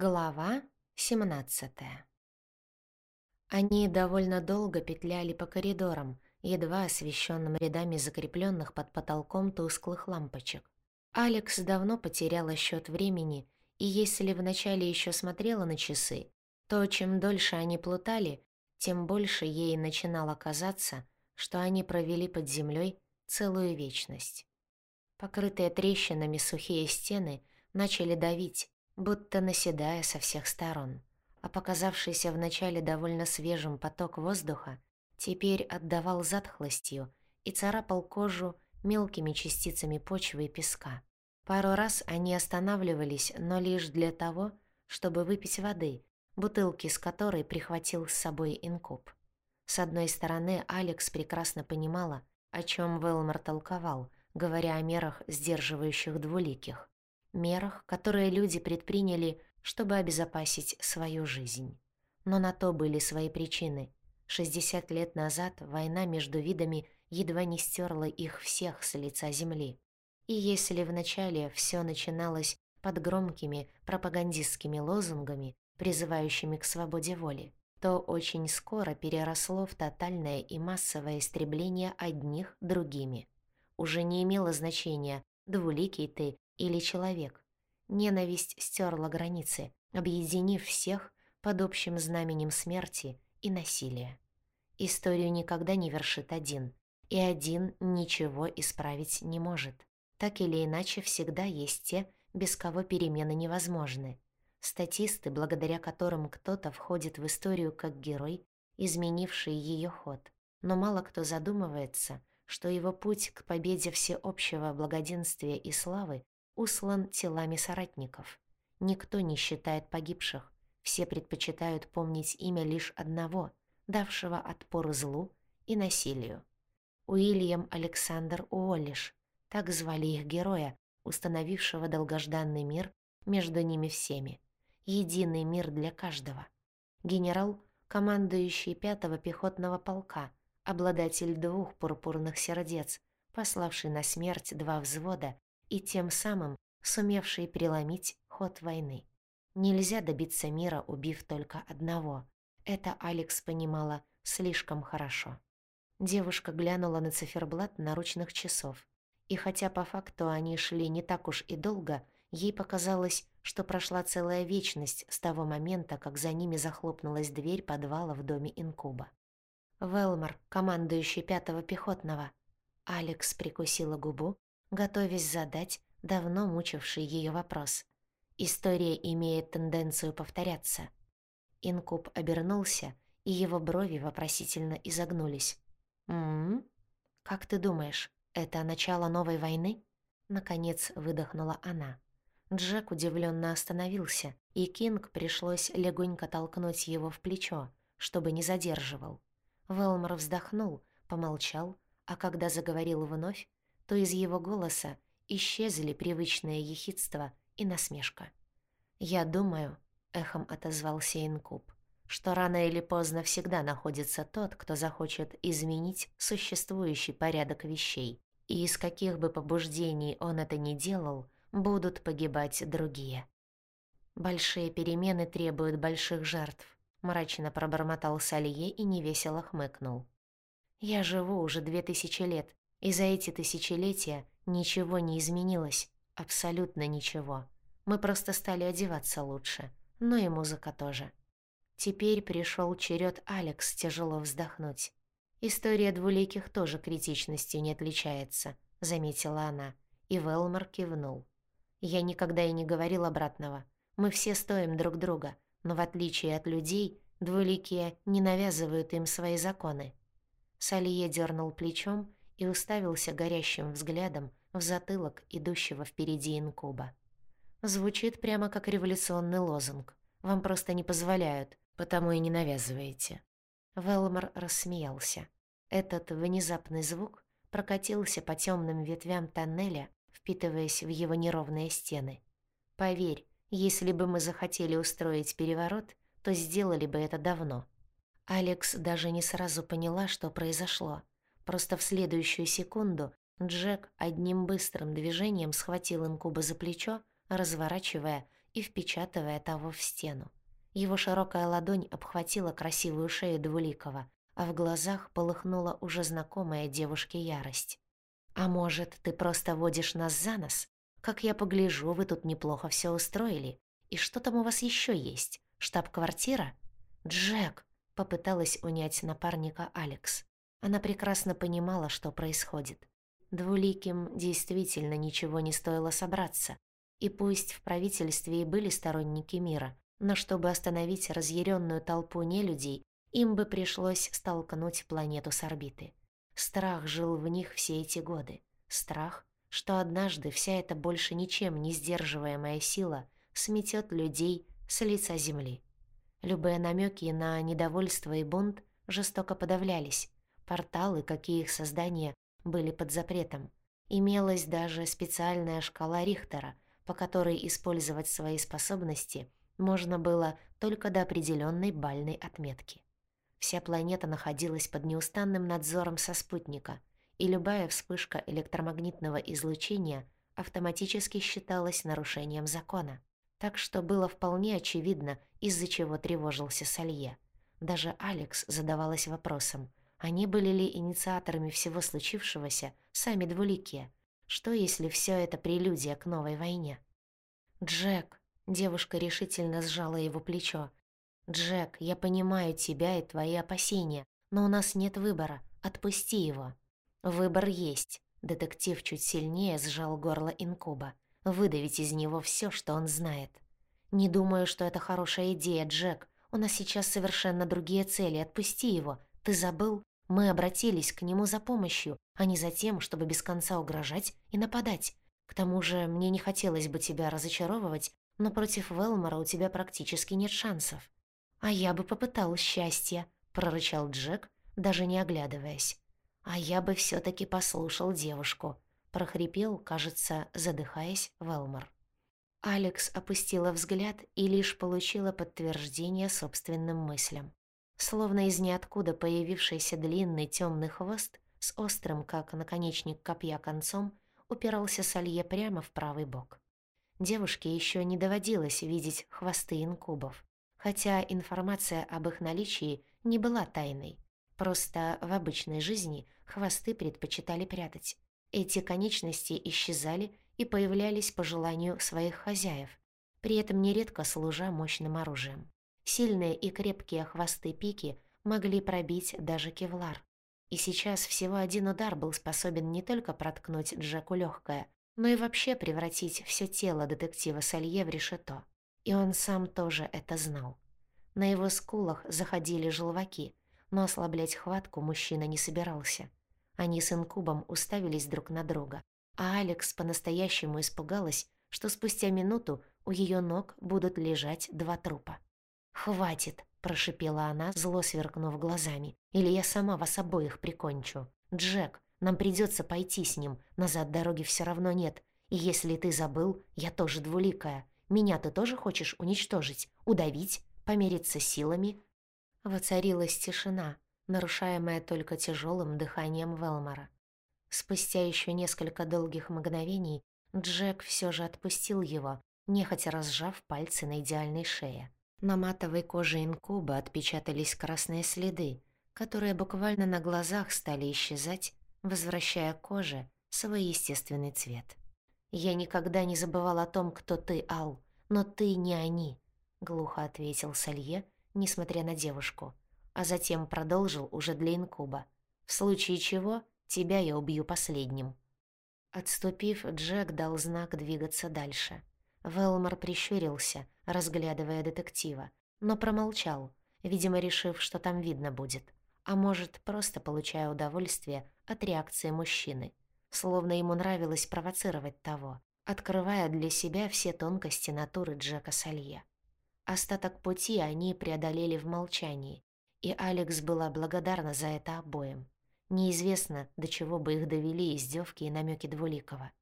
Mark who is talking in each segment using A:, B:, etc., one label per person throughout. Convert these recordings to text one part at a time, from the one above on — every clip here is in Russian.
A: Глава 17 Они довольно долго петляли по коридорам, едва освещенным рядами закрепленных под потолком тусклых лампочек. Алекс давно потеряла счет времени, и если вначале еще смотрела на часы, то чем дольше они плутали, тем больше ей начинало казаться, что они провели под землей целую вечность. Покрытые трещинами сухие стены начали давить, будто наседая со всех сторон. А показавшийся вначале довольно свежим поток воздуха теперь отдавал затхлостью и царапал кожу мелкими частицами почвы и песка. Пару раз они останавливались, но лишь для того, чтобы выпить воды, бутылки с которой прихватил с собой инкуб. С одной стороны, Алекс прекрасно понимала, о чем Велмор толковал, говоря о мерах, сдерживающих двуликих мерах, которые люди предприняли, чтобы обезопасить свою жизнь. Но на то были свои причины. 60 лет назад война между видами едва не стерла их всех с лица земли. И если вначале все начиналось под громкими пропагандистскими лозунгами, призывающими к свободе воли, то очень скоро переросло в тотальное и массовое истребление одних другими. Уже не имело значения, двуликий ты или человек. Ненависть стерла границы, объединив всех под общим знаменем смерти и насилия. Историю никогда не вершит один, и один ничего исправить не может. Так или иначе, всегда есть те, без кого перемены невозможны. Статисты, благодаря которым кто-то входит в историю как герой, изменивший ее ход. Но мало кто задумывается, что его путь к победе всеобщего благоденствия и славы услан телами соратников. Никто не считает погибших, все предпочитают помнить имя лишь одного, давшего отпор злу и насилию. Уильям Александр Уоллиш, так звали их героя, установившего долгожданный мир между ними всеми. Единый мир для каждого. Генерал, командующий пятого пехотного полка, обладатель двух пурпурных сердец, пославший на смерть два взвода и тем самым сумевший преломить ход войны. Нельзя добиться мира, убив только одного. Это Алекс понимала слишком хорошо. Девушка глянула на циферблат наручных часов. И хотя по факту они шли не так уж и долго, ей показалось, что прошла целая вечность с того момента, как за ними захлопнулась дверь подвала в доме Инкуба. Велмор, командующий пятого пехотного. Алекс прикусила губу готовясь задать давно мучивший ее вопрос. История имеет тенденцию повторяться. Инкуб обернулся, и его брови вопросительно изогнулись. «М-м? Как ты думаешь, это начало новой войны?» Наконец выдохнула она. Джек удивленно остановился, и Кинг пришлось легонько толкнуть его в плечо, чтобы не задерживал. Велмор вздохнул, помолчал, а когда заговорил вновь, то из его голоса исчезли привычное ехидство и насмешка. «Я думаю», — эхом отозвался Инкуб, «что рано или поздно всегда находится тот, кто захочет изменить существующий порядок вещей, и из каких бы побуждений он это ни делал, будут погибать другие». «Большие перемены требуют больших жертв», — мрачно пробормотал Салье и невесело хмыкнул. «Я живу уже две тысячи лет, и за эти тысячелетия ничего не изменилось, абсолютно ничего. Мы просто стали одеваться лучше, но и музыка тоже. Теперь пришел черед Алекс тяжело вздохнуть. «История двуликих тоже критичностью не отличается», — заметила она, и Велмор кивнул. «Я никогда и не говорил обратного. Мы все стоим друг друга, но в отличие от людей, двуликие не навязывают им свои законы». Салье дернул плечом, и уставился горящим взглядом в затылок идущего впереди инкуба. Звучит прямо как революционный лозунг. Вам просто не позволяют, потому и не навязываете. Велмор рассмеялся. Этот внезапный звук прокатился по темным ветвям тоннеля, впитываясь в его неровные стены. Поверь, если бы мы захотели устроить переворот, то сделали бы это давно. Алекс даже не сразу поняла, что произошло. Просто в следующую секунду Джек одним быстрым движением схватил инкуба за плечо, разворачивая и впечатывая того в стену. Его широкая ладонь обхватила красивую шею Двуликова, а в глазах полыхнула уже знакомая девушке ярость. «А может, ты просто водишь нас за нос? Как я погляжу, вы тут неплохо все устроили. И что там у вас еще есть? Штаб-квартира?» «Джек!» — попыталась унять напарника Алекс. Она прекрасно понимала, что происходит. Двуликим действительно ничего не стоило собраться. И пусть в правительстве и были сторонники мира, но чтобы остановить разъяренную толпу нелюдей, им бы пришлось столкнуть планету с орбиты. Страх жил в них все эти годы. Страх, что однажды вся эта больше ничем не сдерживаемая сила сметет людей с лица Земли. Любые намеки на недовольство и бунт жестоко подавлялись. Порталы, какие их создания, были под запретом. Имелась даже специальная шкала Рихтера, по которой использовать свои способности можно было только до определенной бальной отметки. Вся планета находилась под неустанным надзором со спутника, и любая вспышка электромагнитного излучения автоматически считалась нарушением закона. Так что было вполне очевидно, из-за чего тревожился Салье. Даже Алекс задавалась вопросом, они были ли инициаторами всего случившегося сами двуликие? Что, если все это прелюдия к новой войне? «Джек», — девушка решительно сжала его плечо, «Джек, я понимаю тебя и твои опасения, но у нас нет выбора. Отпусти его». «Выбор есть». Детектив чуть сильнее сжал горло инкуба. Выдавить из него все, что он знает. «Не думаю, что это хорошая идея, Джек. У нас сейчас совершенно другие цели. Отпусти его. Ты забыл? Мы обратились к нему за помощью, а не за тем, чтобы без конца угрожать и нападать. К тому же мне не хотелось бы тебя разочаровывать, но против Велмора у тебя практически нет шансов. «А я бы попытал счастья», — прорычал Джек, даже не оглядываясь. «А я бы все таки послушал девушку», — прохрипел, кажется, задыхаясь, Велмор. Алекс опустила взгляд и лишь получила подтверждение собственным мыслям. Словно из ниоткуда появившийся длинный темный хвост с острым, как наконечник копья, концом упирался Салье прямо в правый бок. Девушке еще не доводилось видеть хвосты инкубов хотя информация об их наличии не была тайной. Просто в обычной жизни хвосты предпочитали прятать. Эти конечности исчезали и появлялись по желанию своих хозяев, при этом нередко служа мощным оружием. Сильные и крепкие хвосты пики могли пробить даже кевлар. И сейчас всего один удар был способен не только проткнуть Джеку легкое, но и вообще превратить все тело детектива Салье в решето. И он сам тоже это знал. На его скулах заходили желваки, но ослаблять хватку мужчина не собирался. Они с инкубом уставились друг на друга, а Алекс по-настоящему испугалась, что спустя минуту у ее ног будут лежать два трупа. «Хватит!» – прошипела она, зло сверкнув глазами. «Или я сама вас обоих прикончу. Джек, нам придется пойти с ним, назад дороги все равно нет. И если ты забыл, я тоже двуликая. Меня ты тоже хочешь уничтожить, удавить, помериться силами?» Воцарилась тишина, нарушаемая только тяжелым дыханием Велмора. Спустя еще несколько долгих мгновений Джек все же отпустил его, нехотя разжав пальцы на идеальной шее. На матовой коже инкуба отпечатались красные следы, которые буквально на глазах стали исчезать, возвращая коже свой естественный цвет. «Я никогда не забывал о том, кто ты, Ал, но ты не они», — глухо ответил Салье, несмотря на девушку, а затем продолжил уже для инкуба. «В случае чего тебя я убью последним». Отступив, Джек дал знак двигаться дальше. Велмор прищурился, разглядывая детектива, но промолчал, видимо, решив, что там видно будет. А может, просто получая удовольствие от реакции мужчины словно ему нравилось провоцировать того, открывая для себя все тонкости натуры Джека Салье. Остаток пути они преодолели в молчании, и Алекс была благодарна за это обоим. Неизвестно, до чего бы их довели издевки и намеки Двуликова.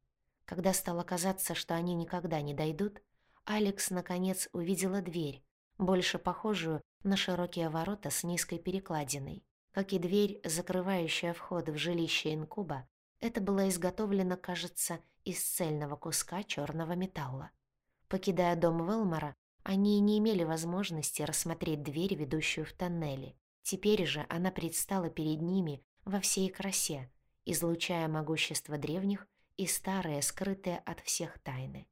A: Когда стало казаться, что они никогда не дойдут, Алекс, наконец, увидела дверь, больше похожую на широкие ворота с низкой перекладиной, как и дверь, закрывающая вход в жилище инкуба, это было изготовлено, кажется, из цельного куска черного металла. Покидая дом Велмора, они не имели возможности рассмотреть дверь, ведущую в тоннели. Теперь же она предстала перед ними во всей красе, излучая могущество древних и старое, скрытое от всех тайны.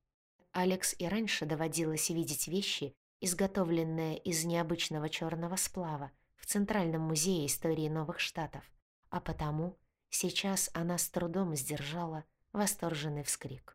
A: Алекс и раньше доводилось видеть вещи, изготовленные из необычного черного сплава в Центральном музее истории Новых Штатов, а потому сейчас она с трудом сдержала восторженный вскрик.